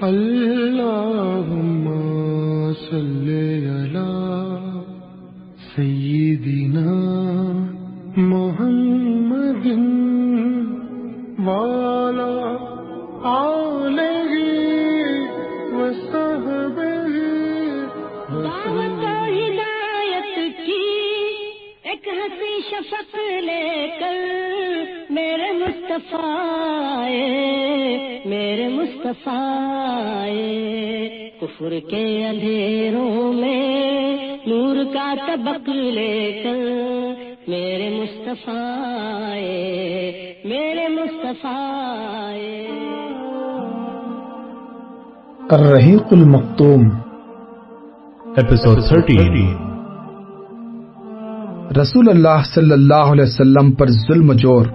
اللهم صل على سيدنا محمد وعلى آله وصحبه دعوت و ہدایت کی ایک ہنسی شفق لے کر میرے مصطفیٰ آئے، میرے مصطفیٰ، کفر کے اندھیروں میں نور کا طبق لے کر میرے مصطفیٰ میرے مصطفیٰ۔ الرحیق المختوم، Episode 13 رسول اللہ صلی اللہ علیہ وسلم پر ظلم جور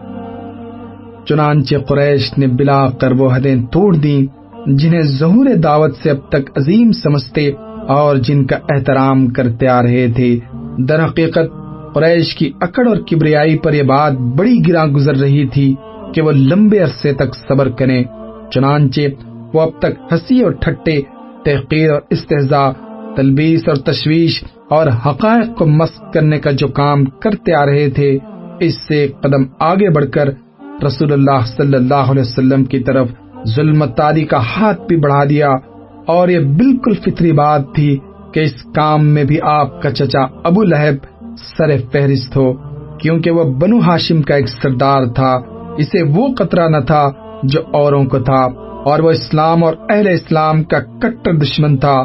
چنانچہ قریش نے بلا کر وہ حدیں توڑ دیں، جنہیں ظہور دعوت سے اب تک عظیم سمجھتے اور جن کا احترام کرتے آ رہے تھے۔ در حقیقت، قریش کی اکڑ اور کبریائی پر یہ بات بڑی گراں گزر رہی تھی کہ وہ لمبے عرصے تک صبر کریں۔ چنانچہ، وہ اب تک ہنسی اور ٹھٹے، تحقیر اور استحضاء تلبیس اور تشویش اور حقائق کو مسق کرنے کا جو کام کرتے آ رہے تھے، اس سے قدم آگے بڑھ کر رسول اللہ صلی اللہ علیہ وسلم کی طرف ظلم تاری کا ہاتھ بھی بڑھا دیا اور یہ بالکل فطری بات تھی کہ اس کام میں بھی آپ کا چچا ابو لہب سر فہرست ہو، کیونکہ وہ بنو ہاشم کا ایک سردار تھا، اسے وہ قطرہ نہ تھا جو اوروں کو تھا، اور وہ اسلام اور اہل اسلام کا کٹر دشمن تھا۔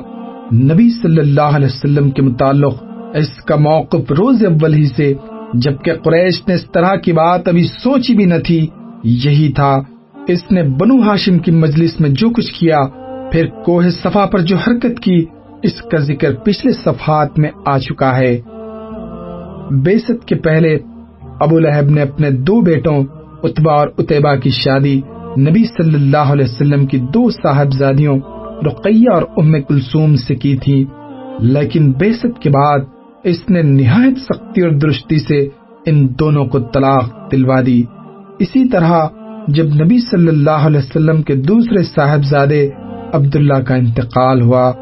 نبی صلی اللہ علیہ وسلم کے متعلق اس کا موقف روز اول ہی سے جبکہ قریش نے اس طرح کی بات ابھی سوچی بھی نہ تھی۔ یہی تھا۔ اس نے بنو ہاشم کی مجلس میں جو کچھ کیا، پھر کوہ صفا پر جو حرکت کی، اس کا ذکر پچھلے صفحات میں آ چکا ہے۔ بیست کے پہلے ابو لہب نے اپنے دو بیٹوں اتبا اور اتبا کی شادی، نبی صلی اللہ علیہ وسلم کی دو صاحبزادیوں، رقیہ اور ام کلثوم سے کی تھی۔ لیکن بیست کے بعد اس نے نہایت سختی اور درستی سے ان دونوں کو طلاق دلوا دی۔ اسی طرح جب نبی صلی اللہ علیہ وسلم کے دوسرے صاحبزادے عبداللہ کا انتقال ہوا،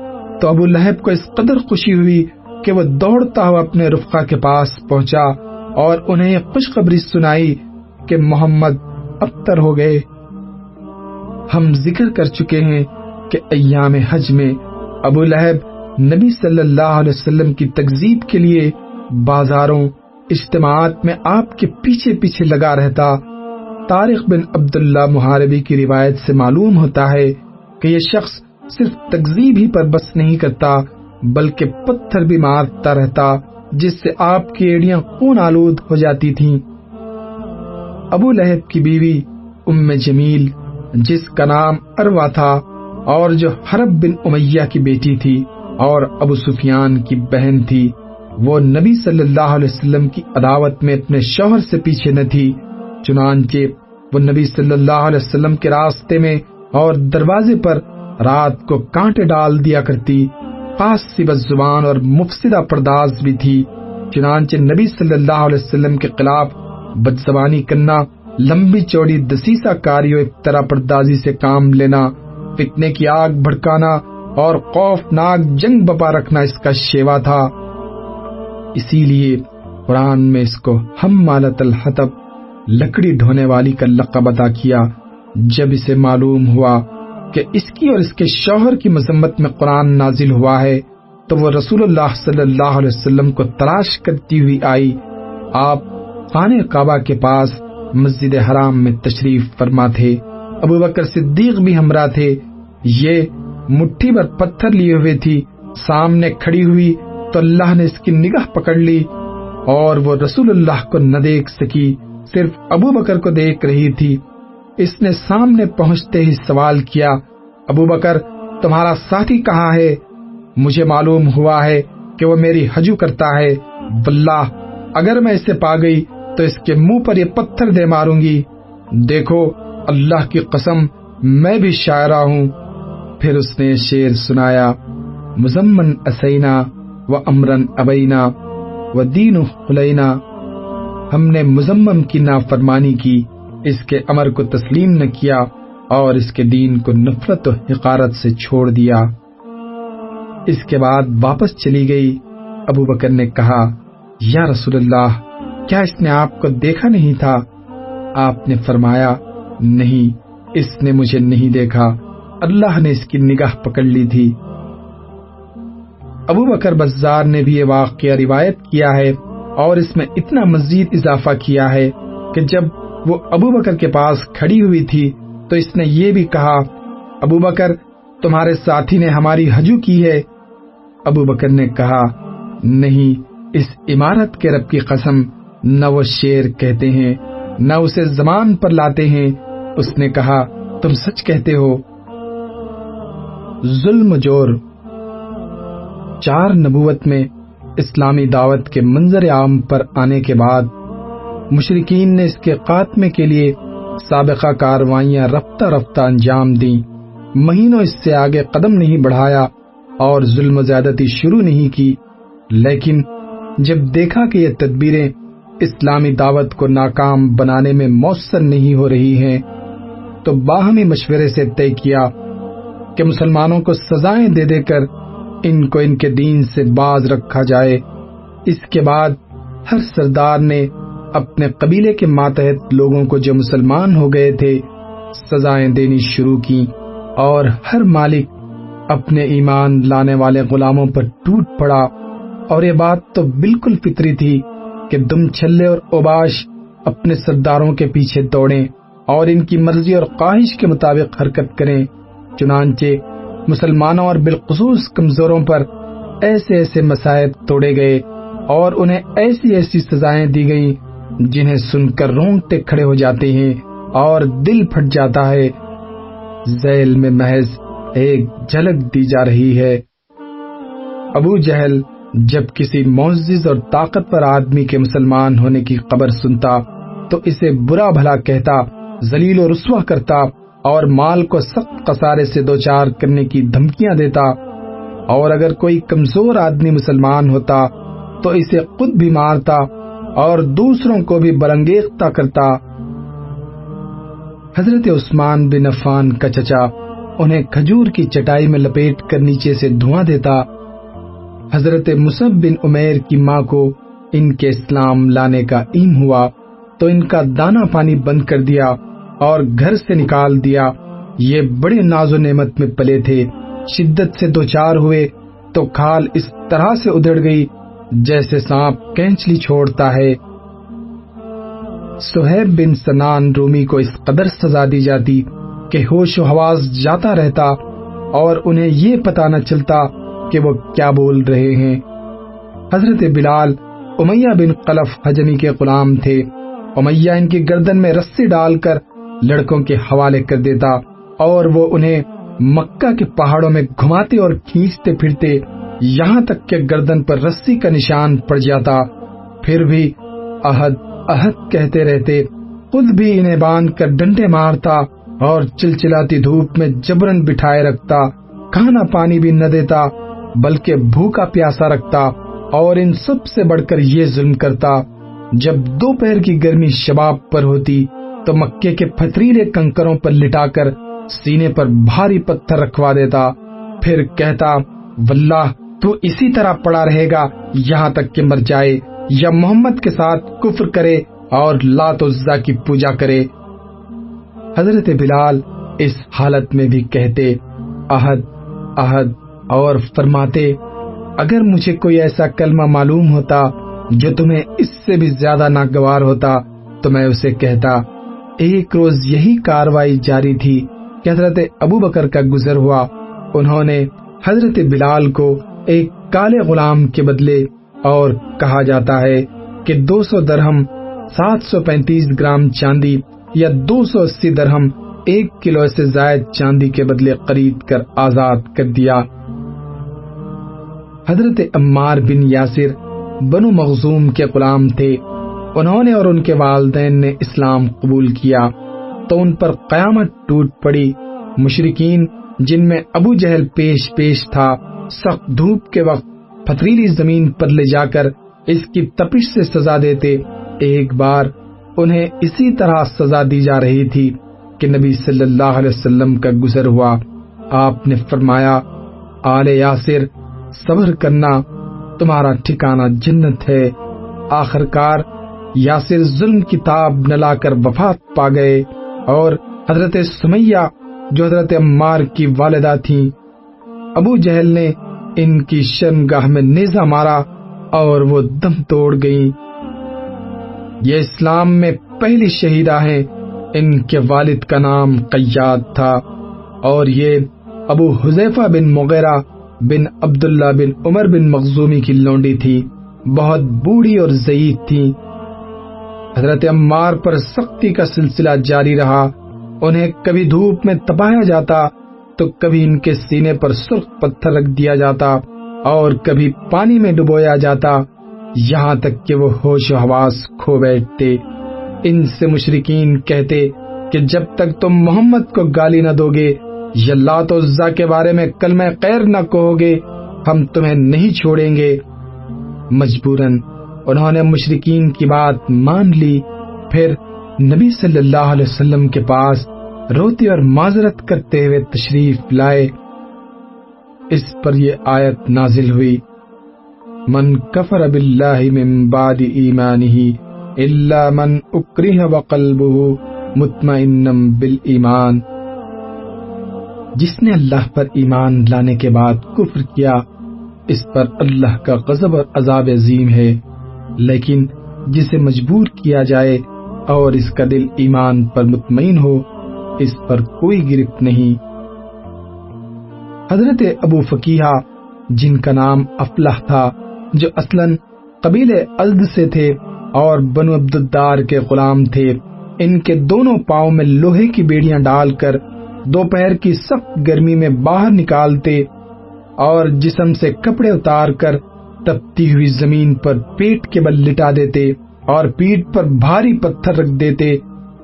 تو ابو لہب کو اس قدر خوشی ہوئی کہ وہ دوڑتا ہوا اپنے رفقا کے پاس پہنچا اور انہیں یہ خوشخبری سنائی کہ محمد ابتر ہو گئے۔ ہم ذکر کر چکے ہیں کہ ایام حج میں ابو لہب نبی صلی اللہ علیہ وسلم کی تکزیب کے لیے بازاروں، اجتماعات میں آپ کے پیچھے پیچھے لگا رہتا، طارق بن عبداللہ محاربی کی روایت سے معلوم ہوتا ہے کہ یہ شخص صرف تکزیب ہی پر بس نہیں کرتا، بلکہ پتھر بھی مارتا رہتا، جس سے آپ کی ایڑیاں خون آلود ہو جاتی تھیں۔ ابو لہب کی بیوی ام جمیل، جس کا نام اروا تھا اور جو حرب بن امیہ کی بیٹی تھی۔ اور ابو سفیان کی بہن تھی۔ وہ نبی صلی اللہ علیہ وسلم کی عداوت میں اپنے شوہر سے پیچھے نہ تھی، چنانچہ وہ نبی صلی اللہ علیہ وسلم کے راستے میں اور دروازے پر رات کو کانٹے ڈال دیا کرتی۔ خاص سی زبان اور مفسدہ پرداز بھی تھی۔ چنانچہ نبی صلی اللہ علیہ وسلم کے خلاف بد زبانی کرنا، لمبی چوڑی دسیسا کاری و ابترا پردازی سے کام لینا، فتنے کی آگ بھڑکانا اور خوفناک جنگ بپا رکھنا اس کا شیوا تھا۔ اسی لیے قرآن میں اس کو ہم مالت الحطب، لکڑی ڈھونے والی کا لقب ادا کیا۔ جب اسے معلوم ہوا کہ اس کی اور اس کے شوہر کی مذمت میں قرآن نازل ہوا ہے، تو وہ رسول اللہ صلی اللہ علیہ وسلم کو تلاش کرتی ہوئی آئی۔ آپ خانہ کعبہ کے پاس مسجد حرام میں تشریف فرما تھے۔ ابو بکر صدیق بھی ہمراہ تھے۔ یہ مٹھی پر پتھر لیے ہوئے تھی سامنے کھڑی ہوئی تو اللہ نے اس کی نگاہ پکڑ لی اور وہ رسول اللہ کو نہ دیکھ سکی صرف ابو بکر کو دیکھ رہی تھی اس نے سامنے پہنچتے ہی سوال کیا ابو بکر تمہارا ساتھی کہاں ہے مجھے معلوم ہوا ہے کہ وہ میری حجو کرتا ہے واللہ اگر میں اسے پا گئی تو اس کے منہ پر یہ پتھر دے ماروں گی دیکھو اللہ کی قسم میں بھی شاعرہ ہوں پھر اس نے شیر سنایا، مزمن اسینا و امرن ابینا و دین خلینا ہم نے مزمم کی نافرمانی کی، اس کے امر کو تسلیم نہ کیا اور اس کے دین کو نفرت و حقارت سے چھوڑ دیا۔ اس کے بعد واپس چلی گئی۔ ابو بکر نے کہا، یا رسول اللہ، کیا اس نے آپ کو دیکھا نہیں تھا؟ آپ نے فرمایا، نہیں، اس نے مجھے نہیں دیکھا۔ اللہ نے اس کی نگاہ پکڑ لی تھی۔ ابو بکر بزار نے بھی یہ واقعہ روایت کیا ہے اور اس میں اتنا مزید اضافہ کیا ہے کہ جب وہ ابو بکر کے پاس کھڑی ہوئی تھی تو اس نے یہ بھی کہا، ابو بکر، تمہارے ساتھی نے ہماری حجو کی ہے۔ ابو بکر نے کہا، نہیں، اس عمارت کے رب کی قسم، نہ وہ شیر کہتے ہیں، نہ اسے زمان پر لاتے ہیں۔ اس نے کہا، تم سچ کہتے ہو؟ ظلم جور، چار نبوت میں اسلامی دعوت کے منظر عام پر آنے کے بعد مشرقین نے اس کے خاتمے کے لیے سابقہ کاروائیاں رفتہ رفتہ انجام دیں۔ مہینوں اس سے آگے قدم نہیں بڑھایا اور ظلم زیادتی شروع نہیں کی۔ لیکن جب دیکھا کہ یہ تدبیریں اسلامی دعوت کو ناکام بنانے میں مؤثر نہیں ہو رہی ہیں، تو باہمی مشورے سے طے کیا کہ مسلمانوں کو سزائیں دے دے کر ان کو ان کے دین سے باز رکھا جائے۔ اس کے بعد ہر سردار نے اپنے قبیلے کے ماتحت لوگوں کو جو مسلمان ہو گئے تھے، سزائیں دینی شروع کی اور ہر مالک اپنے ایمان لانے والے غلاموں پر ٹوٹ پڑا۔ اور یہ بات تو بالکل فطری تھی کہ دم چھلے اور اوباش اپنے سرداروں کے پیچھے دوڑیں اور ان کی مرضی اور خواہش کے مطابق حرکت کریں۔ چنانچہ مسلمانوں اور بالخصوص کمزوروں پر ایسے ایسے مسائب توڑے گئے اور انہیں ایسی ایسی سزائیں دی گئیں جنہیں سن کر رونگٹے کھڑے ہو جاتے ہیں اور دل پھٹ جاتا ہے۔ ذیل میں محض ایک جھلک دی جا رہی ہے۔ ابو جہل جب کسی معزز اور طاقتور آدمی کے مسلمان ہونے کی خبر سنتا تو اسے برا بھلا کہتا، ذلیل و رسوا کرتا اور مال کو سخت قصارے سے دو چار کرنے کی دھمکیاں دیتا اور اگر کوئی کمزور آدمی مسلمان ہوتا تو اسے خود بھی مارتا اور دوسروں کو بھی برنگیختہ کرتا۔ حضرت عثمان بن عفان کا چچا انہیں کھجور کی چٹائی میں لپیٹ کر نیچے سے دھواں دیتا۔ حضرت مصب بن عمیر کی ماں کو ان کے اسلام لانے کا ایم ہوا تو ان کا دانا پانی بند کر دیا۔ اور گھر سے نکال دیا۔ یہ بڑے ناز و نعمت میں پلے تھے۔ شدت سے دو چار ہوئے تو کھال اس طرح سے ادھڑ گئی جیسے سانپ کینچلی چھوڑتا ہے۔ سہیب بن سنان رومی کو اس قدر سزا دی جاتی کہ ہوش و حواس جاتا رہتا اور انہیں یہ پتا نہ چلتا کہ وہ کیا بول رہے ہیں۔ حضرت بلال امیہ بن قلف حجمی کے غلام تھے۔ امیہ ان کی گردن میں رسی ڈال کر لڑکوں کے حوالے کر دیتا اور وہ انہیں مکہ کے پہاڑوں میں گھماتے اور کھینچتے پھرتے یہاں تک کہ گردن پر رسی کا نشان پڑ جاتا۔ پھر بھی عہد عہد کہتے رہتے، خود بھی انہیں باندھ کر ڈنڈے مارتا اور چلچلاتی دھوپ میں جبرن بٹھائے رکھتا، کھانا پانی بھی نہ دیتا، بلکہ بھوکا پیاسا رکھتا اور ان سب سے بڑھ کر یہ ظلم کرتا۔ جب دوپہر کی گرمی شباب پر ہوتی تو مکے کے پتریلے کنکروں پر لٹا کر سینے پر بھاری پتھر رکھوا دیتا، پھر کہتا، واللہ، تو اسی طرح پڑا رہے گا، یہاں تک کہ مر جائے یا محمد کے ساتھ کفر کرے اور لات عزا کی پوجا کرے۔ حضرت بلال اس حالت میں بھی کہتے احد احد اور فرماتے، اگر مجھے کوئی ایسا کلمہ معلوم ہوتا جو تمہیں اس سے بھی زیادہ ناگوار ہوتا تو میں اسے کہتا۔ ایک روز یہی کاروائی جاری تھی کہ حضرت ابو بکر کا گزر ہوا۔ انہوں نے حضرت بلال کو ایک کالے غلام کے بدلے اور کہا جاتا ہے کہ دو سو درہم، سات سو پینتیس گرام چاندی یا دو سو اسی درہم، ایک کلو سے زائد چاندی کے بدلے خرید کر آزاد کر دیا۔ حضرت عمار بن یاسر بنو مخزوم کے غلام تھے۔ انہوں نے اور ان کے والدین نے اسلام قبول کیا تو ان پر قیامت ٹوٹ پڑی۔ مشرقین جن میں ابو جہل پیش پیش تھا، سخت دھوپ کے وقت پتریلی زمین پر لے جا کر اس کی تپش سے سزا دیتے، ایک بار انہیں اسی طرح سزا دی جا رہی تھی کہ نبی صلی اللہ علیہ وسلم کا گزر ہوا۔ آپ نے فرمایا، آل یاسر، صبر کرنا، تمہارا ٹھکانہ جنت ہے۔ آخر کار یاسر ظلم کتاب نہ لا کر وفات پا گئے اور حضرت سمیہ، جو حضرت عمار کی والدہ تھیں، ابو جہل نے ان کی شرمگاہ میں نیزہ مارا اور وہ دم توڑ گئیں۔ یہ اسلام میں پہلی شہیدہ ہیں۔ ان کے والد کا نام قیاد تھا اور یہ ابو حذیفہ بن مغیرہ بن عبداللہ بن عمر بن مخزومی کی لونڈی تھی بہت بوڑھی اور ضعیف تھی حضرت عمار پر سختی کا سلسلہ جاری رہا، انہیں کبھی دھوپ میں تپایا جاتا تو کبھی ان کے سینے پر سرخ پتھر رکھ دیا جاتا اور کبھی پانی میں ڈبویا جاتا، یہاں تک کہ وہ ہوش و حواس کھو بیٹھتے۔ ان سے مشرقین کہتے کہ جب تک تم محمد کو گالی نہ دو گے یا لات و عزا کے بارے میں کلمہ خیر نہ کہو گے، ہم تمہیں نہیں چھوڑیں گے۔ مجبوراً انہوں نے مشرقین کی بات مان لی، پھر نبی صلی اللہ علیہ وسلم کے پاس روتے اور معذرت کرتے ہوئے تشریف لائے۔ اس پر یہ آیت نازل ہوئی۔ من کفر باللہ من بعد ایمانہ الا من اکرہ وقلبہ مطمئنم بالایمان۔ جس نے اللہ پر ایمان لانے کے بعد کفر کیا، اس پر اللہ کا غضب اور عذاب عظیم ہے۔ لیکن جسے مجبور کیا جائے اور اس کا دل ایمان پر مطمئن ہو، اس پر کوئی گرفت نہیں۔ حضرت ابو فقیہ جن کا نام افلاح تھا، جو اصلاً قبیل ازد سے تھے اور بنو عبدالدار کے غلام تھے، ان کے دونوں پاؤں میں لوہے کی بیڑیاں ڈال کر دوپہر کی سخت گرمی میں باہر نکالتے اور جسم سے کپڑے اتار کر تپتی ہوئی زمین پر پیٹ کے بل لٹا دیتے اور پیٹ پر بھاری پتھر رکھ دیتے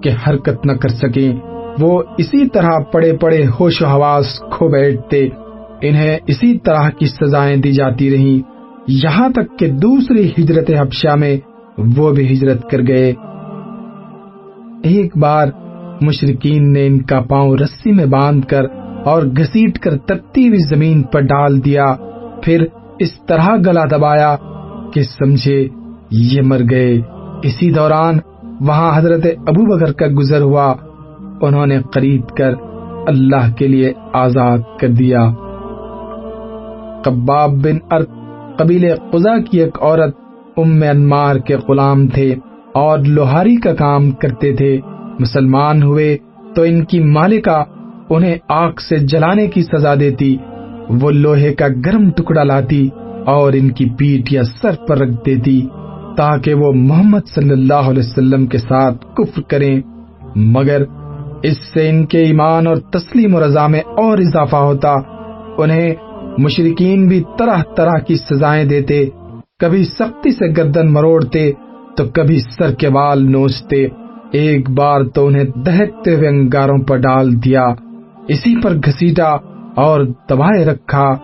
کہ حرکت نہ کر سکیں۔ وہ اسی طرح پڑے پڑے ہوش و حواس کھو بیٹھتے، انہیں اسی طرح کی سزائیں دی جاتی رہیں۔ یہاں تک کہ دوسری ہجرت حبشہ میں وہ بھی ہجرت کر گئے۔ ایک بار مشرقین نے ان کا پاؤں رسی میں باندھ کر اور گھسیٹ کر تپتی ہوئی زمین پر ڈال دیا۔ پھر اس طرح گلا دبایا کہ سمجھے یہ مر گئے۔ اسی دوران وہاں حضرت ابو بکر کا گزر ہوا۔ انہوں نے خرید کر اللہ کے لیے آزاد کر دیا۔ قباب بن ارد قبیل قزا کی ایک عورت ام انمار کے غلام تھے اور لوہاری کا کام کرتے تھے۔ مسلمان ہوئے تو ان کی مالکہ انہیں آگ سے جلانے کی سزا دیتی۔ وہ لوہے کا گرم ٹکڑا لاتی اور ان کی پیٹ یا سر پر رکھ دیتی تاکہ وہ محمد صلی اللہ علیہ وسلم کے ساتھ کفر کریں۔ مگر اس سے ان کے ایمان اور تسلیم و رضا میں اور اضافہ ہوتا۔ انہیں مشرقین بھی طرح طرح کی سزائیں دیتے۔ کبھی سختی سے گردن مروڑتے تو کبھی سر کے بال نوچتے۔ ایک بار تو انہیں دہتے ہوئے انگاروں پر ڈال دیا۔ اسی پر گھسیٹا اور دبائے رکھا۔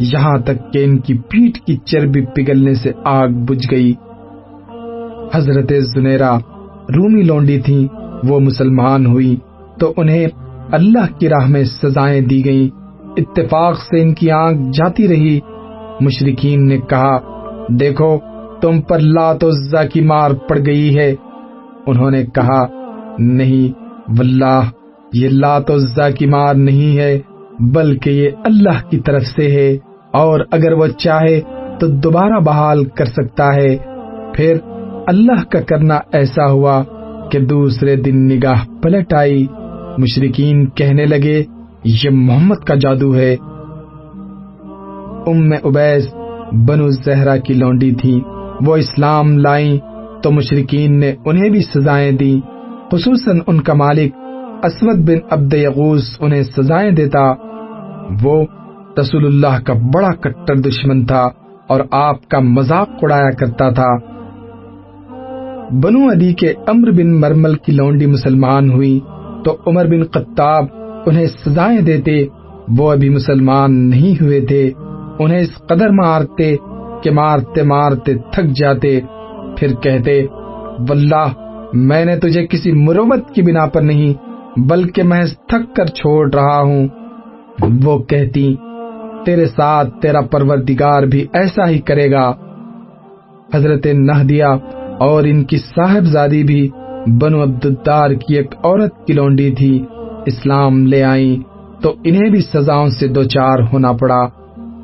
یہاں تک کہ ان کی پیٹ کی چربی پگھلنے سے آگ بجھ گئی۔ حضرت زنیرا رومی لونڈی تھی وہ مسلمان ہوئی۔ تو انہیں اللہ کی راہ میں سزائیں دی گئیں۔ اتفاق سے ان کی آنکھ جاتی رہی۔ مشرقین نے کہا، دیکھو، تم پر لات و زا کی مار پڑ گئی ہے۔ انہوں نے کہا، نہیں، واللہ، یہ لات و زا کی مار نہیں ہے۔ بلکہ یہ اللہ کی طرف سے ہے اور اگر وہ چاہے تو دوبارہ بحال کر سکتا ہے۔ پھر اللہ کا کرنا ایسا ہوا کہ دوسرے دن نگاہ پلٹ آئی۔ مشرقین کہنے لگے، یہ محمد کا جادو ہے۔ ام ابیس بنو زہرا کی لونڈی تھی۔ وہ اسلام لائیں تو مشرقین نے انہیں بھی سزائیں دی خصوصاً ان کا مالک اسود بن عبد یغوس انہیں سزائیں دیتا۔ وہ رسول اللہ کا بڑا کٹر دشمن تھا اور آپ کا مذاق اڑایا کرتا تھا۔ بنو علی کے امر بن مرمل کی لونڈی مسلمان ہوئی تو عمر بن قطاب انہیں سزائیں دیتے۔ وہ ابھی مسلمان نہیں ہوئے تھے۔ انہیں اس قدر مارتے کہ مارتے مارتے تھک جاتے۔ پھر کہتے، واللہ، میں نے تجھے کسی مروت کی بنا پر نہیں بلکہ محض تھک کر چھوڑ رہا ہوں۔ وہ کہتی، تیرے ساتھ تیرا پروردگار بھی ایسا ہی کرے گا۔ حضرت نہدیہ اور ان کی صاحبزادی بھی بنو عبدالدار کی ایک عورت کی لونڈی تھی، اسلام لے آئی تو انہیں بھی سزاؤں سے دو چار ہونا پڑا۔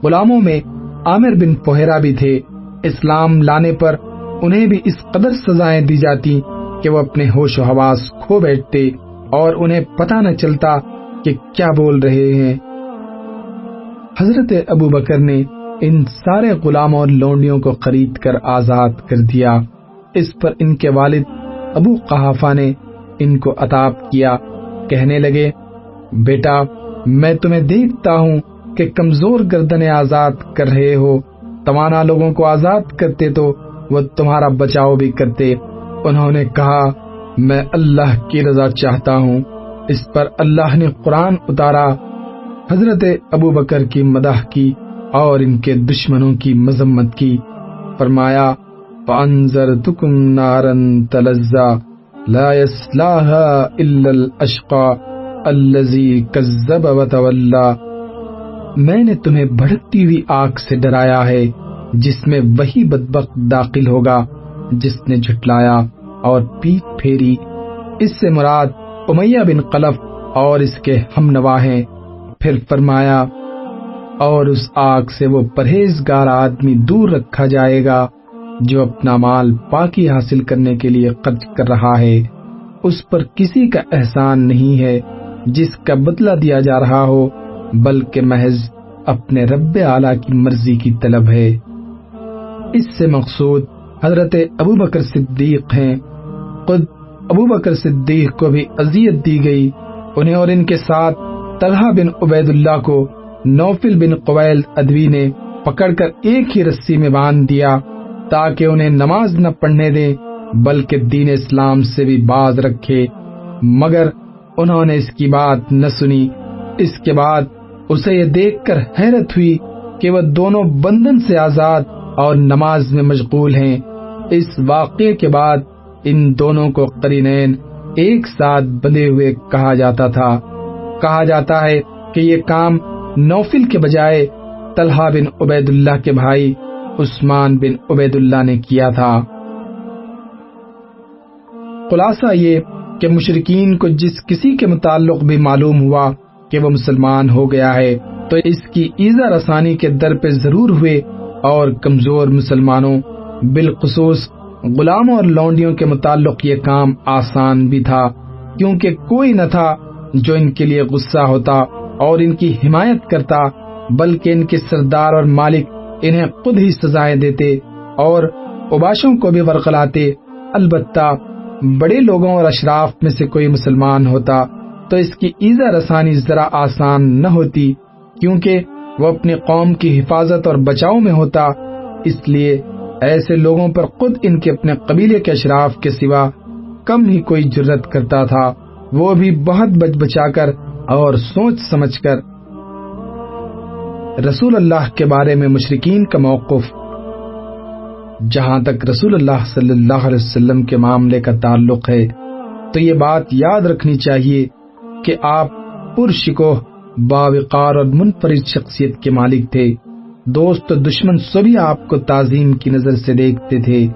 غلاموں میں عامر بن پوہرا بھی تھے۔ اسلام لانے پر انہیں بھی اس قدر سزائیں دی جاتی کہ وہ اپنے ہوش و حواس کھو بیٹھتے۔ اور انہیں پتہ نہ چلتا کہ کیا بول رہے ہیں۔ حضرت ابو بکر نے ان سارے غلاموں اور لونڈیوں کو خرید کر آزاد کر دیا۔ اس پر ان کے والد ابو قحافہ نے ان کو عطاب کیا۔ کہنے لگے، بیٹا، میں تمہیں دیکھتا ہوں کہ کمزور گردنے آزاد کر رہے ہو۔ توانا لوگوں کو آزاد کرتے تو وہ تمہارا بچاؤ بھی کرتے۔ انہوں نے کہا میں اللہ کی رضا چاہتا ہوں۔ اس پر اللہ نے قرآن اتارا۔ حضرت ابو بکر کی مدح کی اور ان کے دشمنوں کی مذمت کی۔ فرمایا، فَأَنذَرْتُكُمْ نَارًا تَلَزَّى لَا يَصْلَاهَا إِلَّا الْأَشْقَى الَّذِي كَذَّبَ وَتَوَلَّى۔ میں نے تمہیں بھڑکتی ہوئی آگ سے ڈرایا ہے، جس میں وہی بدبخت داخل ہوگا، جس نے جھٹلایا۔ اور پیٹ پھیری۔ اس سے مراد امیہ بن قلف اور اس کے ہم نوا ہیں۔ پھر فرمایا، اور اس آگ سے وہ پرہیزگار آدمی دور رکھا جائے گا جو اپنا مال پاکی حاصل کرنے کے لیے خرچ کر رہا ہے۔ اس پر کسی کا احسان نہیں ہے جس کا بدلہ دیا جا رہا ہو، بلکہ محض اپنے رب اعلی کی مرضی کی طلب ہے۔ اس سے مقصود حضرت ابو بکر صدیق ہیں۔ خود ابو بکر صدیق کو بھی اذیت دی گئی۔ انہیں اور ان کے ساتھ طلحہ بن عبید اللہ کو نوفل بن قویل ادوی نے پکڑ کر ایک ہی رسی میں باندھ دیا تاکہ انہیں نماز نہ پڑھنے دیں، بلکہ دین اسلام سے بھی باز رکھے۔ مگر انہوں نے اس کی بات نہ سنی۔ اس کے بعد اسے یہ دیکھ کر حیرت ہوئی کہ وہ دونوں بندن سے آزاد اور نماز میں مشغول ہیں۔ اس واقعے کے بعد ان دونوں کو قرینین ایک ساتھ بندے ہوئے کہا جاتا تھا۔ کہا جاتا ہے کہ یہ کام نوفل کے بجائے طلحہ بن عبید اللہ کے بھائی عثمان بن عبید اللہ نے کیا تھا۔ خلاصہ یہ کہ مشرقین کو جس کسی کے متعلق بھی معلوم ہوا کہ وہ مسلمان ہو گیا ہے، تو اس کی ایزا رسانی کے در پہ ضرور ہوئے اور کمزور مسلمانوں بالخصوص غلاموں اور لونڈیوں کے متعلق یہ کام آسان بھی تھا، کیونکہ کوئی نہ تھا جو ان کے لیے غصہ ہوتا اور ان کی حمایت کرتا، بلکہ ان کے سردار اور مالک انہیں خود ہی سزائیں دیتے اور اباشوں کو بھی ورقلاتے۔ البتہ بڑے لوگوں اور اشراف میں سے کوئی مسلمان ہوتا تو اس کی ایزا رسانی ذرا آسان نہ ہوتی، کیونکہ وہ اپنی قوم کی حفاظت اور بچاؤ میں ہوتا، اس لیے ایسے لوگوں پر خود ان کے اپنے قبیلے کے اشراف کے سوا کم ہی کوئی جرت کرتا تھا۔ وہ بھی بہت بچ بچا کر اور سوچ سمجھ کر۔ رسول اللہ کے بارے میں مشرقین کا موقف۔ جہاں تک رسول اللہ صلی اللہ علیہ وسلم کے معاملے کا تعلق ہے، تو یہ بات یاد رکھنی چاہیے کہ آپ پرشکو، باوقار اور منفرد شخصیت کے مالک تھے۔ دوست و دشمن سبھی آپ کو تعظیم کی نظر سے دیکھتے تھے۔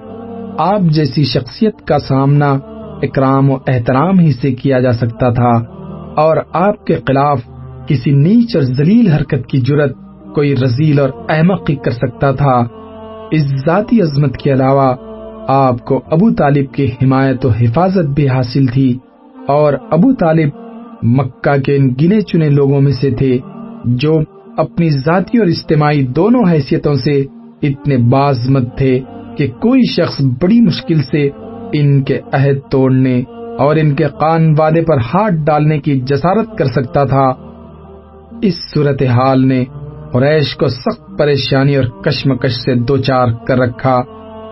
آپ جیسی شخصیت کا سامنا اکرام و احترام ہی سے کیا جا سکتا تھا اور آپ کے خلاف کسی نیچ اور ذلیل حرکت کی جرت کوئی رزیل اور احمق ہی کر سکتا تھا۔ اس ذاتی عظمت کے علاوہ آپ کو ابو طالب کی حمایت و حفاظت بھی حاصل تھی اور ابو طالب مکہ کے ان گنے چنے لوگوں میں سے تھے جو اپنی ذاتی اور اجتماعی دونوں حیثیتوں سے اتنے بازمت تھے کہ کوئی شخص بڑی مشکل سے ان کے عہد توڑنے اور ان کے قان وعدے پر ہاتھ ڈالنے کی جسارت کر سکتا تھا۔ اس صورتحال نے قریش کو سخت پریشانی اور کشمکش سے دو چار کر رکھا،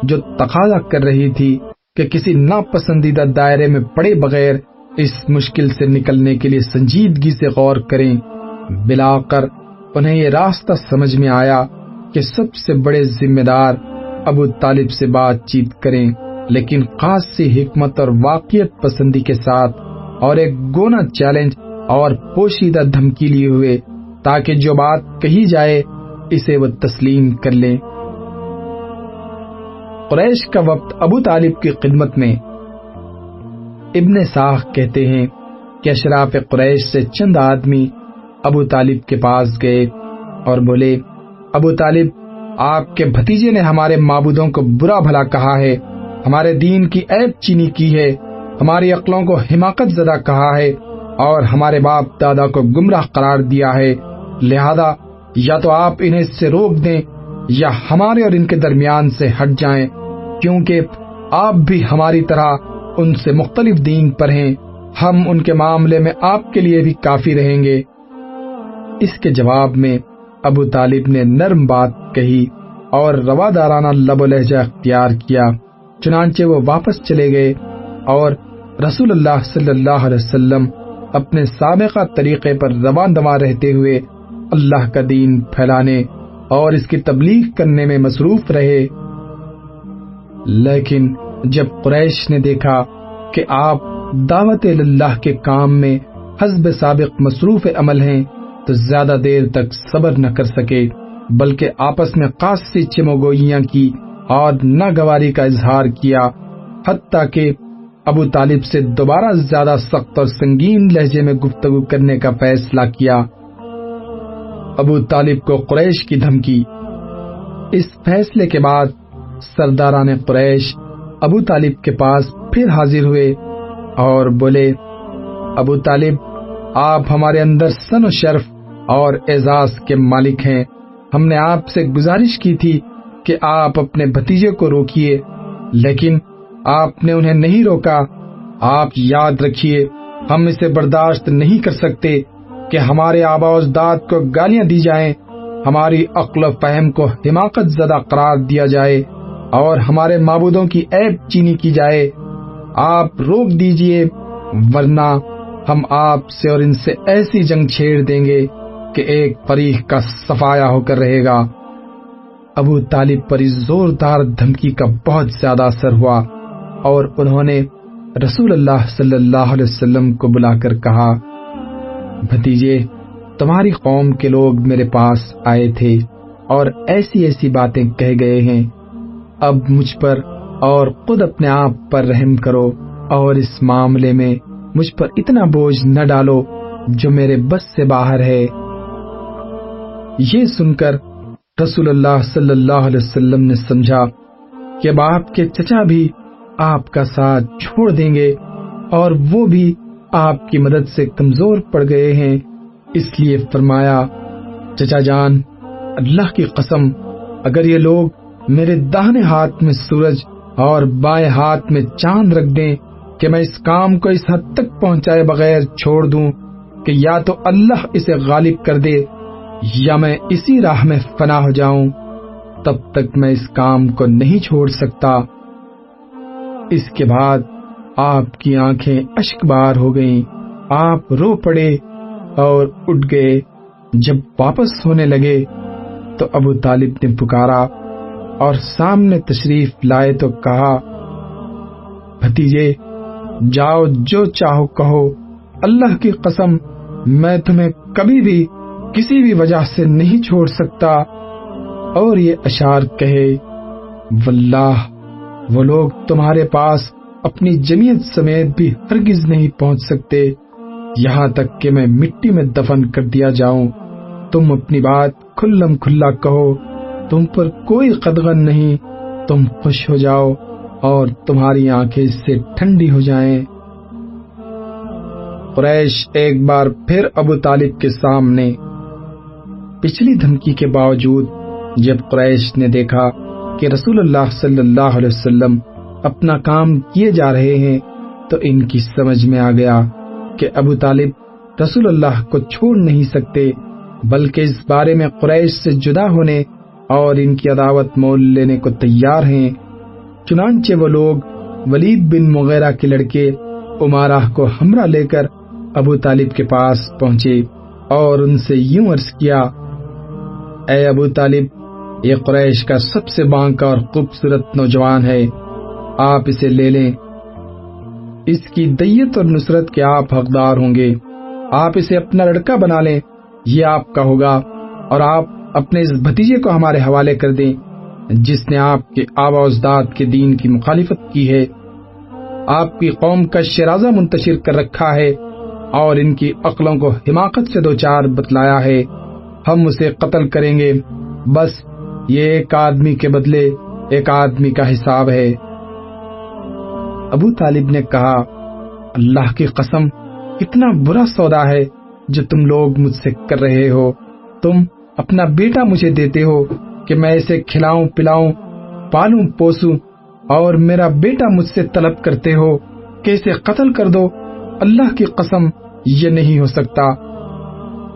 جو تقاضا کر رہی تھی کہ کسی ناپسندیدہ دائرے میں پڑے بغیر اس مشکل سے نکلنے کے لیے سنجیدگی سے غور کریں۔ بلا کر انہیں یہ راستہ سمجھ میں آیا کہ سب سے بڑے ذمہ دار ابو طالب سے بات چیت کریں، لیکن خاص سی حکمت اور واقعیت پسندی کے ساتھ اور ایک گونا چیلنج اور پوشیدہ دھمکی لیے ہوئے تاکہ جو بات کہی جائے اسے وہ تسلیم کر لیں۔ قریش کا وقت ابو طالب کی خدمت میں ابن ساخ کہتے ہیں کہ اشراف قریش سے چند آدمی ابو طالب کے پاس گئے اور بولے، ابو طالب، آپ کے بھتیجے نے ہمارے معبودوں کو برا بھلا کہا ہے، ہمارے دین کی عیب چینی کی ہے، ہماری عقلوں کو حماقت زدہ کہا ہے اور ہمارے باپ دادا کو گمراہ قرار دیا ہے۔ لہذا یا تو آپ انہیں اس سے روک دیں یا ہمارے اور ان کے درمیان سے ہٹ جائیں، کیونکہ آپ بھی ہماری طرح ان سے مختلف دین پر ہیں۔ ہم ان کے معاملے میں آپ کے لیے بھی کافی رہیں گے۔ اس کے جواب میں ابو طالب نے نرم بات کہی اور روادارانہ لب و لہجہ اختیار کیا، چنانچہ وہ واپس چلے گئے اور رسول اللہ صلی اللہ علیہ وسلم اپنے سابقہ طریقے پر رواں دواں رہتے ہوئے اللہ کا دین پھیلانے اور اس کی تبلیغ کرنے میں مصروف رہے۔ لیکن جب قریش نے دیکھا کہ آپ دعوت اللہ کے کام میں حزب سابق مصروف عمل ہیں تو زیادہ دیر تک صبر نہ کر سکے، بلکہ آپس میں خاصی چموگوئیاں کی اور ناگواری کا اظہار کیا، حتیٰ کہ ابو طالب سے دوبارہ زیادہ سخت اور سنگین لہجے میں گفتگو کرنے کا فیصلہ کیا۔ ابو طالب کو قریش کی دھمکی۔ اس فیصلے کے بعد سرداران قریش ابو طالب کے پاس پھر حاضر ہوئے اور بولے، ابو طالب، آپ ہمارے اندر سن و شرف اور اعزاز کے مالک ہیں۔ ہم نے آپ سے گزارش کی تھی کہ آپ اپنے بھتیجے کو روکیے، لیکن آپ نے انہیں نہیں روکا۔ آپ یاد رکھیے، ہم اسے برداشت نہیں کر سکتے کہ ہمارے آبا اجداد کو گالیاں دی جائیں۔ ہماری عقل و فہم کو حماقت زدہ قرار دیا جائے اور ہمارے معبودوں کی عیب چینی کی جائے۔ آپ روک دیجیے، ورنہ ہم آپ سے اور ان سے ایسی جنگ چھیڑ دیں گے۔ کہ ایک فریق کا صفایا ہو کر رہے گا۔ ابو طالب پر اس زوردار دھمکی کا بہت زیادہ اثر ہوا اور انہوں نے رسول اللہ صلی اللہ علیہ وسلم کو بلا کر کہا، بھتیجے، تمہاری قوم کے لوگ میرے پاس آئے تھے اور ایسی ایسی باتیں کہہ گئے ہیں۔ اب مجھ پر اور خود اپنے آپ پر رحم کرو اور اس معاملے میں مجھ پر اتنا بوجھ نہ ڈالو جو میرے بس سے باہر ہے۔ یہ سن کر رسول اللہ صلی اللہ علیہ وسلم نے سمجھا کہ باپ کے چچا بھی آپ کا ساتھ چھوڑ دیں گے اور وہ بھی آپ کی مدد سے کمزور پڑ گئے ہیں۔ اس لیے فرمایا، چچا جان، اللہ کی قسم، اگر یہ لوگ میرے داہنے ہاتھ میں سورج اور بائیں ہاتھ میں چاند رکھ دیں کہ میں اس کام کو اس حد تک پہنچائے بغیر چھوڑ دوں کہ یا تو اللہ اسے غالب کر دے یا میں اسی راہ میں فنا ہو جاؤں، تب تک میں اس کام کو نہیں چھوڑ سکتا۔ اس کے بعد آپ کی آنکھیں اشک بار ہو گئیں۔ آپ رو پڑے اور اٹھ گئے۔ جب واپس ہونے لگے تو ابو طالب نے پکارا اور سامنے تشریف لائے تو کہا، بھتیجے، جاؤ جو چاہو کہو۔ اللہ کی قسم، میں تمہیں کبھی بھی کسی بھی وجہ سے نہیں چھوڑ سکتا۔ اور یہ اشار کہے، واللہ، وہ لوگ تمہارے پاس اپنی جمیت سمیت بھی ہرگز نہیں پہنچ سکتے۔ یہاں تک کہ میں مٹی میں دفن کر دیا جاؤں۔ تم اپنی بات کھلم کھلا کہو۔ تم پر کوئی قدغن نہیں۔ تم خوش ہو جاؤ اور تمہاری آنکھیں اس سے ٹھنڈی ہو جائیں۔ قریش ایک بار پھر ابو طالب کے سامنے پچھلی دھمکی کے باوجود جب قریش نے دیکھا کہ رسول اللہ صلی اللہ علیہ وسلم اپنا کام کیے جا رہے ہیں، تو ان کی سمجھ میں آ گیا کہ ابو طالب رسول اللہ کو چھوڑ نہیں سکتے، بلکہ اس بارے میں قریش سے جدا ہونے اور ان کی عداوت مول لینے کو تیار ہیں۔ چنانچہ وہ لوگ ولید بن مغیرہ کے لڑکے عمارہ کو ہمراہ لے کر ابو طالب کے پاس پہنچے اور ان سے یوں عرض کیا اے ابو طالب، یہ قریش کا سب سے بانکا اور خوبصورت نوجوان ہے، آپ اسے لے لیں۔ اس کی دیت اور نصرت کے آپ حقدار ہوں گے۔ آپ اسے اپنا لڑکا بنا لیں، یہ آپ کا ہوگا۔ اور آپ اپنے اس بھتیجے کو ہمارے حوالے کر دیں، جس نے آپ کے آبا اجداد کے دین کی مخالفت کی ہے۔ آپ کی قوم کا شرازہ منتشر کر رکھا ہے اور ان کی عقلوں کو حماقت سے دو چار بتلایا ہے۔ ہم اسے قتل کریں گے۔ بس یہ ایک آدمی کے بدلے ایک آدمی کا حساب ہے۔ ابو طالب نے کہا، اللہ کی قسم، اتنا برا سودا ہے جو تم لوگ مجھ سے کر رہے ہو۔ تم اپنا بیٹا مجھے دیتے ہو کہ میں اسے کھلاؤں، پلاؤں، پالوں، پوسوں، اور میرا بیٹا مجھ سے طلب کرتے ہو کہ اسے قتل کر دو۔ اللہ کی قسم، یہ نہیں ہو سکتا۔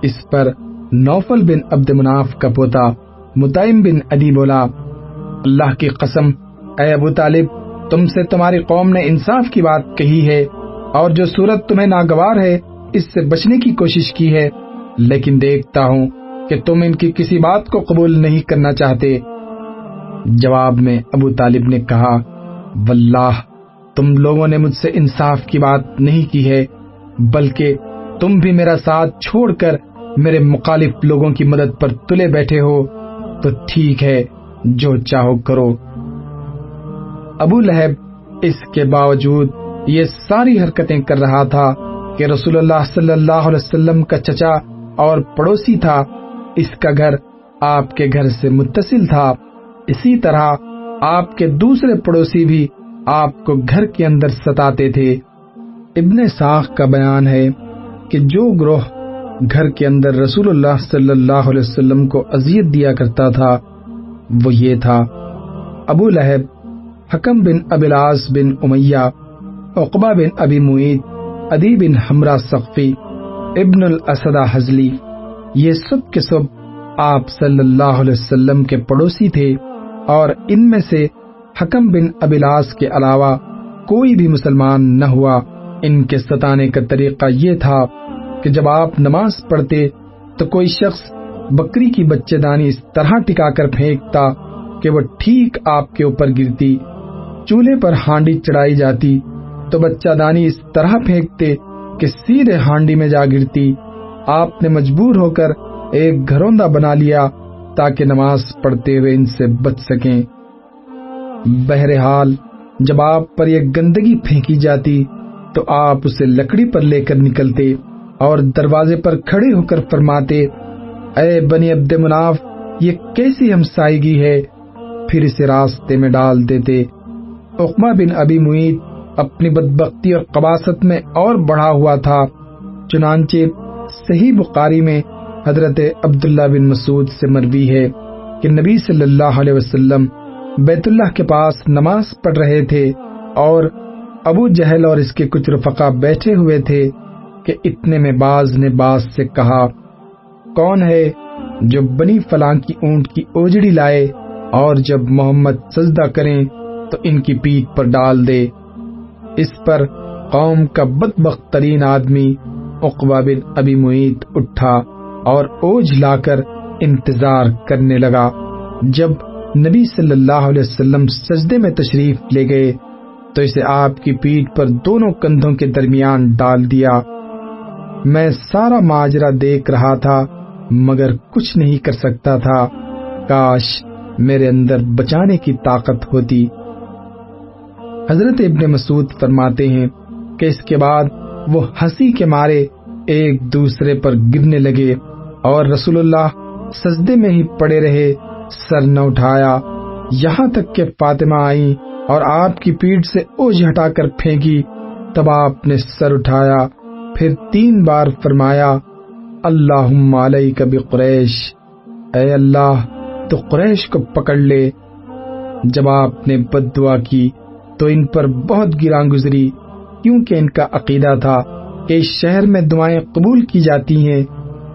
اس پر نوفل بن عبد مناف کا پوتا متعم بن ادی بولا، اللہ کی قسم، اے ابو طالب، تم سے تمہاری قوم نے انصاف کی بات کہی ہے، اور جو صورت تمہیں ناگوار ہے، اس سے بچنے کی کوشش کی ہے، لیکن دیکھتا ہوں کہ تم ان کی کسی بات کو قبول نہیں کرنا چاہتے۔ جواب میں ابو طالب نے کہا، واللہ، تم لوگوں نے مجھ سے انصاف کی بات نہیں کی ہے، بلکہ تم بھی میرا ساتھ چھوڑ کر میرے مخالف لوگوں کی مدد پر تلے بیٹھے ہو تو ٹھیک ہے، جو چاہو کرو۔ ابو لہب اس کے باوجود یہ ساری حرکتیں کر رہا تھا کہ رسول اللہ صلی اللہ علیہ وسلم کا چچا اور پڑوسی تھا۔ اس کا گھر آپ کے گھر سے متصل تھا۔ اسی طرح آپ کے دوسرے پڑوسی بھی آپ کو گھر کے اندر ستاتے تھے۔ ابن ساخ کا بیان ہے کہ جو گروہ گھر کے اندر رسول اللہ صلی اللہ علیہ وسلم کو اذیت دیا کرتا تھا، وہ یہ تھا، ابو لہب، حکم بن ابلاس بن امیہ اقبا بن ابی معید ادی بن ہمرا سقفی، ابن الاسدہ حزلی یہ سب کے سب آپ صلی اللہ علیہ وسلم کے پڑوسی تھے اور ان میں سے حکم بن ابلاس کے علاوہ کوئی بھی مسلمان نہ ہوا۔ ان کے ستانے کا طریقہ یہ تھا کہ جب آپ نماز پڑھتے تو کوئی شخص بکری کی بچے دانی اس طرح ٹکا کر پھینکتا کہ وہ ٹھیک آپ کے اوپر گرتی۔ چولہے پر ہانڈی چڑھائی جاتی تو بچہ دانی اس طرح پھینکتے کہ سیدھے ہانڈی میں جا گرتی۔ آپ نے مجبور ہو کر ایک گھروندہ بنا لیا تاکہ نماز پڑھتے ہوئے ان سے بچ سکیں۔ بہرحال جب آپ پر یہ گندگی پھینکی جاتی تو آپ اسے لکڑی پر لے کر نکلتے۔ اور دروازے پر کھڑے ہو کر فرماتے، اے بنی عبد مناف، یہ کیسی ہم سائیگی ہے؟ پھر اسے راستے میں ڈال دیتے۔ اقما بن ابی معید اپنی بدبختی اور قباست میں اور بڑھا ہوا تھا، چنانچہ صحیح بخاری میں حضرت عبداللہ بن مسعود سے مروی ہے کہ نبی صلی اللہ علیہ وسلم بیت اللہ کے پاس نماز پڑھ رہے تھے اور ابو جہل اور اس کے کچھ رفقا بیٹھے ہوئے تھے۔ کہ اتنے میں باز نے باز سے کہا، کون ہے جو بنی فلاں کی اونٹ کی اوجڑی لائے اور جب محمد سجدہ کریں تو ان کی پیٹ پر ڈال دے؟ اس پر قوم کا بدبخت ترین آدمی اقبا بن ابی معید اٹھا اور اوج لا کر انتظار کرنے لگا۔ جب نبی صلی اللہ علیہ وسلم سجدے میں تشریف لے گئے تو اسے آپ کی پیٹ پر دونوں کندھوں کے درمیان ڈال دیا۔ میں سارا ماجرا دیکھ رہا تھا، مگر کچھ نہیں کر سکتا تھا۔ کاش میرے اندر بچانے کی طاقت ہوتی۔ حضرت ابن مسعود فرماتے ہیں کہ اس کے بعد وہ ہنسی کے مارے ایک دوسرے پر گرنے لگے اور رسول اللہ سجدے میں ہی پڑے رہے، سر نہ اٹھایا۔ یہاں تک کہ فاطمہ آئی اور آپ کی پیٹ سے اوج ہٹا کر پھینکی، تب آپ نے سر اٹھایا۔ پھر تین بار فرمایا اللہ علیہ کبھی قریش اے اللہ، تو قریش کو پکڑ لے۔ جب آپ نے بد دعا کی، تو ان پر بہت گراں گزری، کیونکہ ان کا عقیدہ تھا کہ اس شہر میں دعائیں قبول کی جاتی ہیں۔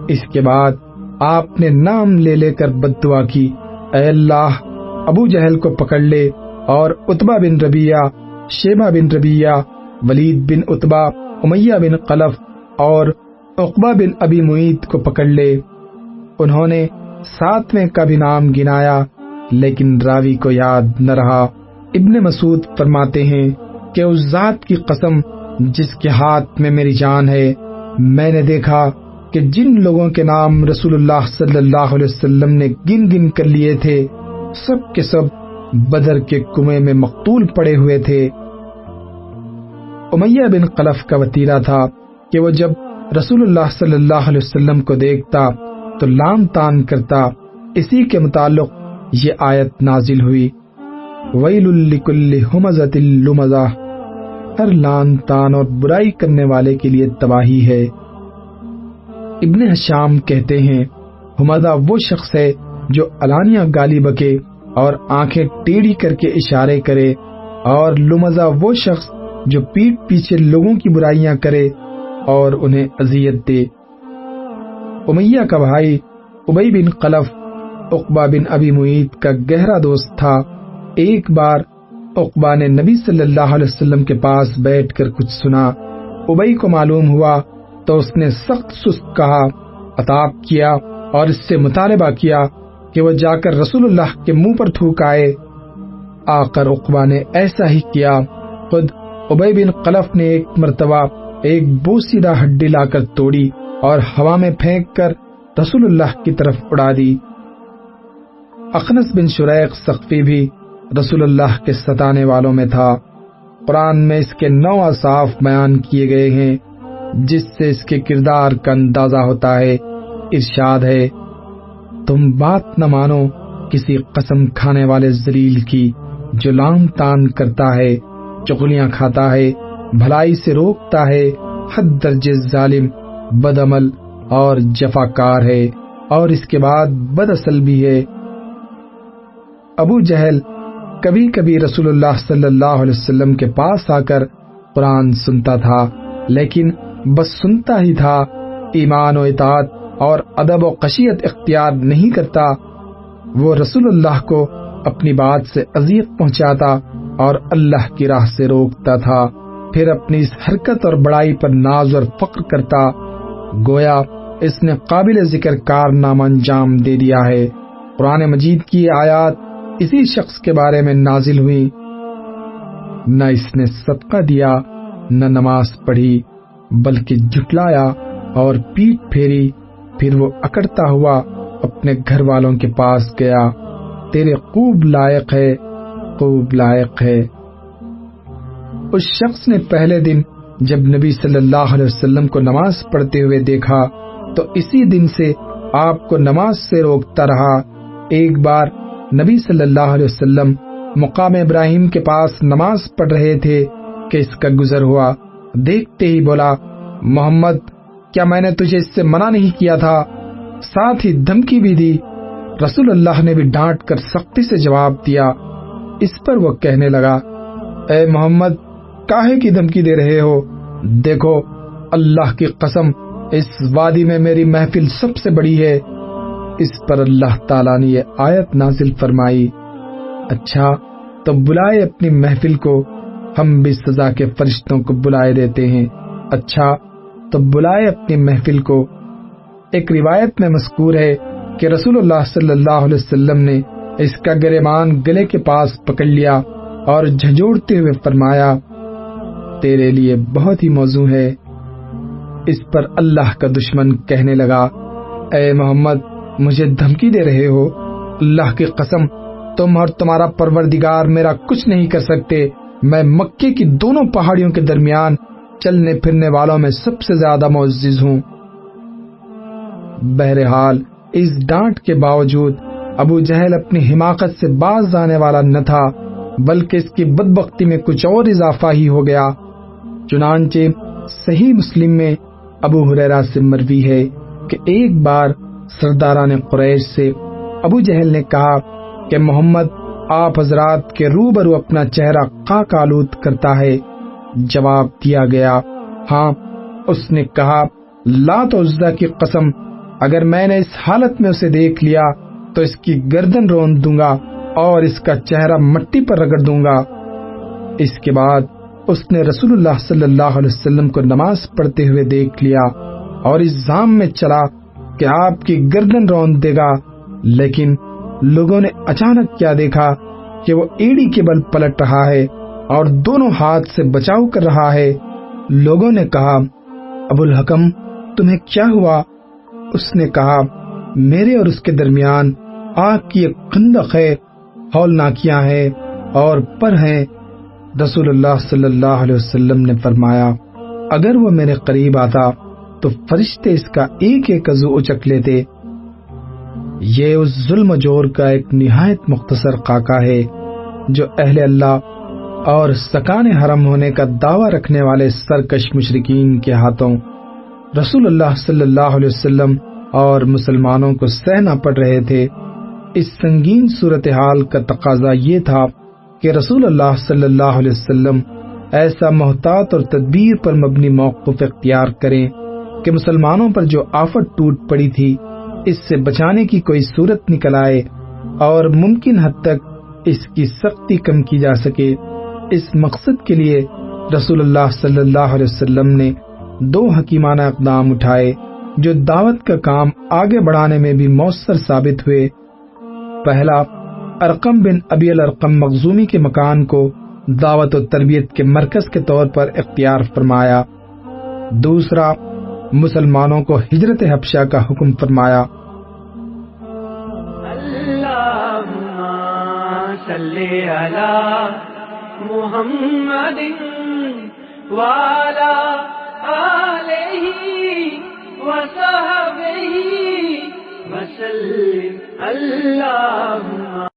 اس کے بعد آپ نے نام لے لے کر بد دعا کی۔ اے اللہ، ابو جہل کو پکڑ لے اور اتبا بن ربیہ شیبہ بن ربیہ ولید بن اتبا امیہ بن قلف اور اقبا بن ابی معید کو پکڑ لے۔ انہوں نے ساتویں کا بھی نام گنایا، لیکن راوی کو یاد نہ رہا۔ ابن مسعود فرماتے ہیں کہ اس ذات کی قسم جس کے ہاتھ میں میری جان ہے، میں نے دیکھا کہ جن لوگوں کے نام رسول اللہ صلی اللہ علیہ وسلم نے گن گن کر لیے تھے، سب کے سب بدر کے کنویں میں مقتول پڑے ہوئے تھے۔ امیہ بن قلف کا وطیرہ تھا کہ وہ جب رسول اللہ صلی اللہ علیہ وسلم کو دیکھتا تو لام تان کرتا، اسی کے متعلق یہ آیت نازل ہوئی۔ ویل لکل اللمزہ، ہر لان تان اور برائی کرنے والے کے لیے تباہی ہے۔ ابن حشام کہتے ہیں ہمزہ وہ شخص ہے جو علانیہ گالی بکے اور آنکھیں ٹیڑھی کر کے اشارے کرے، اور لمزہ وہ شخص جو پیٹ پیچھے لوگوں کی برائیاں کرے اور انہیں اذیت دے۔ امیہ کا بھائی ابئی بن قلف اقبا بن ابی معید کا گہرا دوست تھا۔ ایک بار اقبا نے نبی صلی اللہ علیہ وسلم کے پاس بیٹھ کر کچھ سنا۔ ابئی کو معلوم ہوا تو اس نے سخت سست کہا اتاب کیا اور اس سے مطالبہ کیا کہ وہ جا کر رسول اللہ کے منہ پر تھوک آئے۔ آ کر اقبا نے ایسا ہی کیا، خود ابئی بن قلف نے ایک مرتبہ ایک بوسیدہ ہڈی لا کر توڑی اور ہوا میں پھینک کر رسول اللہ کی طرف اڑا دی۔ اخنس بن شریق سخفی بھی رسول اللہ کے ستانے والوں میں تھا۔ قرآن میں اس کے نو اصاف بیان کیے گئے ہیں، جس سے اس کے کردار کا اندازہ ہوتا ہے، ارشاد ہے، تم بات نہ مانو کسی قسم کھانے والے زلیل کی جو لام تان کرتا ہے۔ چغلیاں کھاتا ہے، بھلائی سے روکتا ہے۔ حد درج ظالم بد عمل اور جفا کار ہے۔ اور اس کے بعد بد اصل بھی ہے۔ ابو جہل کبھی کبھی رسول اللہ صلی اللہ علیہ وسلم کے پاس آ کر قرآن سنتا تھا، لیکن بس سنتا ہی تھا۔ ایمان و اطاعت اور ادب و قشیت اختیار نہیں کرتا۔ وہ رسول اللہ کو اپنی بات سے اذیت پہنچاتا۔ اور اللہ کی راہ سے روکتا تھا، پھر اپنی اس حرکت اور بڑائی پر ناز اور فخر کرتا، گویا اس نے قابل ذکر کارنامہ انجام دے دیا ہے۔ قرآن مجید کی آیات اسی شخص کے بارے میں نازل ہوئی نہ اس نے صدقہ دیا، نہ نماز پڑھی، بلکہ جھٹلایا اور پیٹ پھیری۔ پھر وہ اکڑتا ہوا اپنے گھر والوں کے پاس گیا۔ تیرے خوب لائق ہے خوب لائق ہے۔ اس شخص نے پہلے دن جب نبی صلی اللہ علیہ وسلم کو نماز پڑھتے ہوئے دیکھا، تو اسی دن سے آپ کو نماز سے روکتا رہا۔ ایک بار نبی صلی اللہ علیہ وسلم مقام ابراہیم کے پاس نماز پڑھ رہے تھے کہ اس کا گزر ہوا۔ دیکھتے ہی بولا، محمد، کیا میں نے تجھے اس سے منع نہیں کیا تھا؟ ساتھ ہی دھمکی بھی دی۔ رسول اللہ نے بھی ڈانٹ کر سختی سے جواب دیا۔ اس پر وہ کہنے لگا، اے محمد، کاہے کی دھمکی دے رہے ہو؟ دیکھو، اللہ کی قسم، اس وادی میں میری محفل سب سے بڑی ہے۔ اس پر اللہ تعالیٰ نے یہ آیت نازل فرمائی۔ اچھا تو بلائے اپنی محفل کو، ہم بھی سزا کے فرشتوں کو بلائے دیتے ہیں۔ اچھا تو بلائے اپنی محفل کو۔ ایک روایت میں مذکور ہے کہ رسول اللہ صلی اللہ علیہ وسلم نے اس کا گریمان گلے کے پاس پکڑ لیا اور جھجوڑتے ہوئے فرمایا، تیرے لیے بہت ہی موضوع ہے۔ اس پر اللہ کا دشمن کہنے لگا، اے محمد، مجھے دھمکی دے رہے ہو۔ اللہ کی قسم، تم اور تمہارا پروردگار میرا کچھ نہیں کر سکتے۔ میں مکے کی دونوں پہاڑیوں کے درمیان چلنے پھرنے والوں میں سب سے زیادہ معزز ہوں۔ بہرحال، اس ڈانٹ کے باوجود ابو جہل اپنی حماقت سے باز آنے والا نہ تھا، بلکہ اس کی بدبختی میں کچھ اور اضافہ ہی ہو گیا۔ چنانچہ صحیح مسلم میں ابو حریرا سے مروی ہے کہ ایک بار سرداران قریش سے ابو جہل نے کہا کہ محمد آپ حضرات کے روبرو اپنا چہرہ خاک آلود کرتا ہے۔ جواب دیا گیا ہاں اس نے کہا، لات عزا کی قسم، اگر میں نے اس حالت میں اسے دیکھ لیا تو اس کی گردن رون دوں گا اور اس کا چہرہ مٹی پر رگڑ دوں گا۔ اس کے بعد اس نے رسول اللہ صلی اللہ علیہ وسلم کو نماز پڑھتے ہوئے دیکھ لیا اور اس زام میں چلا کہ آپ کی گردن رون دے گا۔ لیکن لوگوں نے اچانک کیا دیکھا کہ وہ ایڑی کے بل پلٹ رہا ہے اور دونوں ہاتھ سے بچاؤ کر رہا ہے۔ لوگوں نے کہا، ابو الحکم، تمہیں کیا ہوا؟ اس نے کہا، میرے اور اس کے درمیان آگ کی ایک خندق ہے، ہولناکیاں ہیں اور پر ہیں۔ رسول اللہ صلی اللہ علیہ وسلم نے فرمایا، اگر وہ میرے قریب آتا تو فرشتے اس کا ایک ایک عضو اچک لیتے۔ یہ اس ظلم جور کا ایک نہایت مختصر خاکہ ہے، جو اہل اللہ اور سکان حرم ہونے کا دعویٰ رکھنے والے سرکش مشرقین کے ہاتھوں رسول اللہ صلی اللہ علیہ وسلم اور مسلمانوں کو سہنا پڑ رہے تھے۔ اس سنگین صورتحال کا تقاضا یہ تھا کہ رسول اللہ صلی اللہ علیہ وسلم ایسا محتاط اور تدبیر پر مبنی موقف اختیار کریں کہ مسلمانوں پر جو آفت ٹوٹ پڑی تھی، اس سے بچانے کی کوئی صورت نکل آئے اور ممکن حد تک اس کی سختی کم کی جا سکے۔ اس مقصد کے لیے رسول اللہ صلی اللہ علیہ وسلم نے دو حکیمانہ اقدام اٹھائے جو دعوت کا کام آگے بڑھانے میں بھی مؤثر ثابت ہوئے۔ پہلا، ارقم بن ابی الرقم مخزومی کے مکان کو دعوت و تربیت کے مرکز کے طور پر اختیار فرمایا۔ دوسرا، مسلمانوں کو ہجرت حبشہ کا حکم فرمایا۔ محمد وسلم اللہ